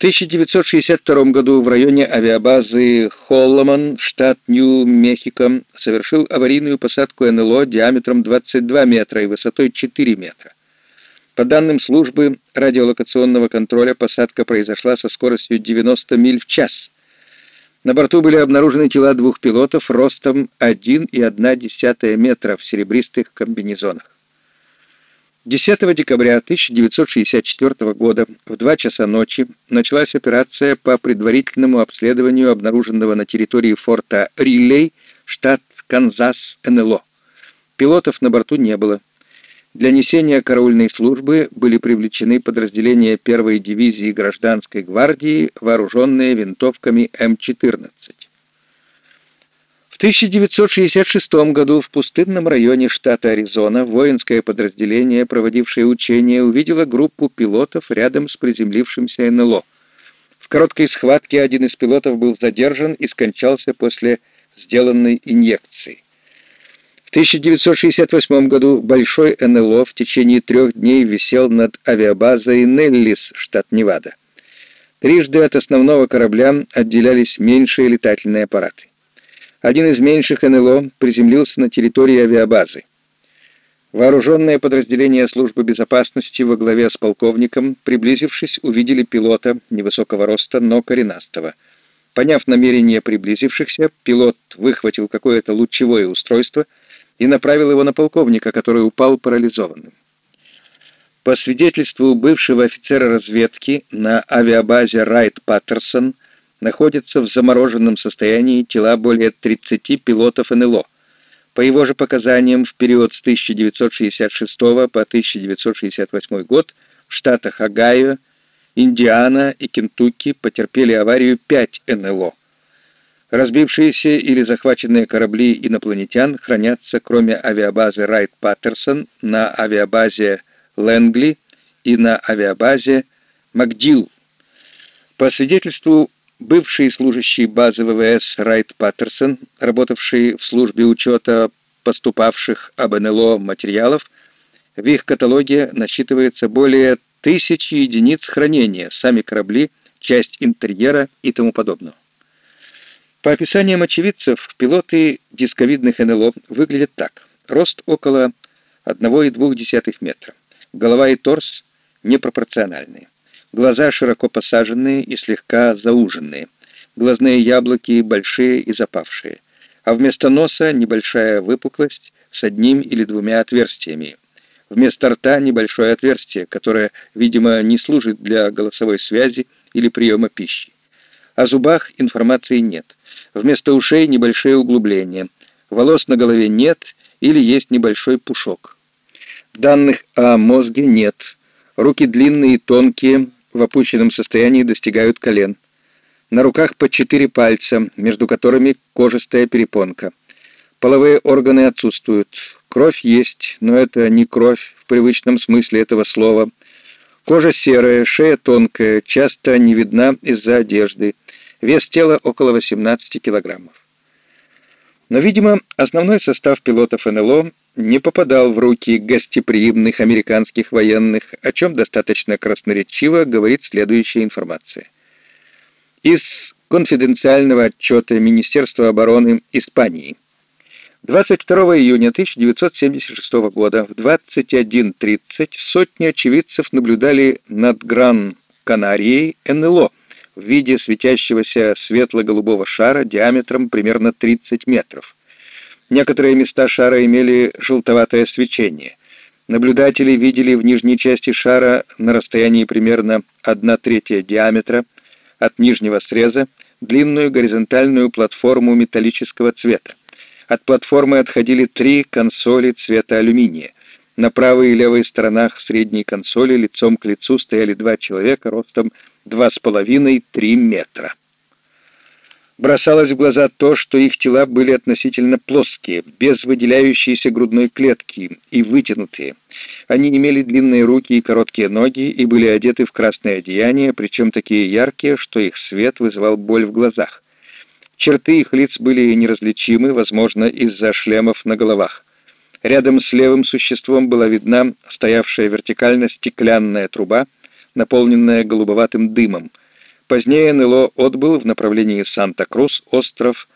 1962 году в районе авиабазы Холломан, штат Нью-Мехико, совершил аварийную посадку НЛО диаметром 22 метра и высотой 4 метра. По данным службы радиолокационного контроля, посадка произошла со скоростью 90 миль в час. На борту были обнаружены тела двух пилотов ростом 1,1 метра в серебристых комбинезонах. 10 декабря 1964 года в 2 часа ночи началась операция по предварительному обследованию обнаруженного на территории форта Риллей, штат Канзас, НЛО. Пилотов на борту не было. Для несения караульной службы были привлечены подразделения первой дивизии гражданской гвардии, вооруженные винтовками М-14. 1966 году в пустынном районе штата Аризона воинское подразделение, проводившее учения, увидело группу пилотов рядом с приземлившимся НЛО. В короткой схватке один из пилотов был задержан и скончался после сделанной инъекции. В 1968 году большой НЛО в течение трех дней висел над авиабазой Неллис, штат Невада. Трижды от основного корабля отделялись меньшие летательные аппараты один из меньших НЛО приземлился на территории авиабазы. Вооруженное подразделение службы безопасности во главе с полковником, приблизившись, увидели пилота невысокого роста, но коренастого. Поняв намерение приблизившихся, пилот выхватил какое-то лучевое устройство и направил его на полковника, который упал парализованным. По свидетельству бывшего офицера разведки на авиабазе Райт-Паттерсон, находятся в замороженном состоянии тела более 30 пилотов НЛО. По его же показаниям, в период с 1966 по 1968 год в штатах Огайо, Индиана и Кентукки потерпели аварию 5 НЛО. Разбившиеся или захваченные корабли инопланетян хранятся кроме авиабазы Райт-Паттерсон на авиабазе Лэнгли и на авиабазе Макдил. По свидетельству Бывший служащий базы ВВС Райт Паттерсон, работавший в службе учета поступавших об НЛО материалов, в их каталоге насчитывается более тысячи единиц хранения, сами корабли, часть интерьера и тому подобное. По описаниям очевидцев, пилоты дисковидных НЛО выглядят так. Рост около 1,2 метра. Голова и торс непропорциональные. Глаза широко посаженные и слегка зауженные. Глазные яблоки большие и запавшие. А вместо носа небольшая выпуклость с одним или двумя отверстиями. Вместо рта небольшое отверстие, которое, видимо, не служит для голосовой связи или приема пищи. О зубах информации нет. Вместо ушей небольшие углубления. Волос на голове нет или есть небольшой пушок. Данных о мозге нет. Руки длинные и тонкие, в опущенном состоянии достигают колен. На руках по четыре пальца, между которыми кожистая перепонка. Половые органы отсутствуют. Кровь есть, но это не кровь в привычном смысле этого слова. Кожа серая, шея тонкая, часто не видна из-за одежды. Вес тела около 18 килограммов. Но, видимо, основной состав пилотов НЛО не попадал в руки гостеприимных американских военных, о чем достаточно красноречиво говорит следующая информация. Из конфиденциального отчета Министерства обороны Испании. 22 июня 1976 года в 21.30 сотни очевидцев наблюдали над Гран-Канарией НЛО в виде светящегося светло-голубого шара диаметром примерно 30 метров. Некоторые места шара имели желтоватое свечение. Наблюдатели видели в нижней части шара на расстоянии примерно 1 третья диаметра от нижнего среза длинную горизонтальную платформу металлического цвета. От платформы отходили три консоли цвета алюминия. На правой и левой сторонах средней консоли лицом к лицу стояли два человека ростом 2,5-3 метра. Бросалось в глаза то, что их тела были относительно плоские, без выделяющейся грудной клетки и вытянутые. Они имели длинные руки и короткие ноги и были одеты в красное одеяние, причем такие яркие, что их свет вызывал боль в глазах. Черты их лиц были неразличимы, возможно, из-за шлемов на головах. Рядом с левым существом была видна стоявшая вертикально стеклянная труба, наполненная голубоватым дымом. Позднее НЛО отбыл в направлении Санта-Крус, остров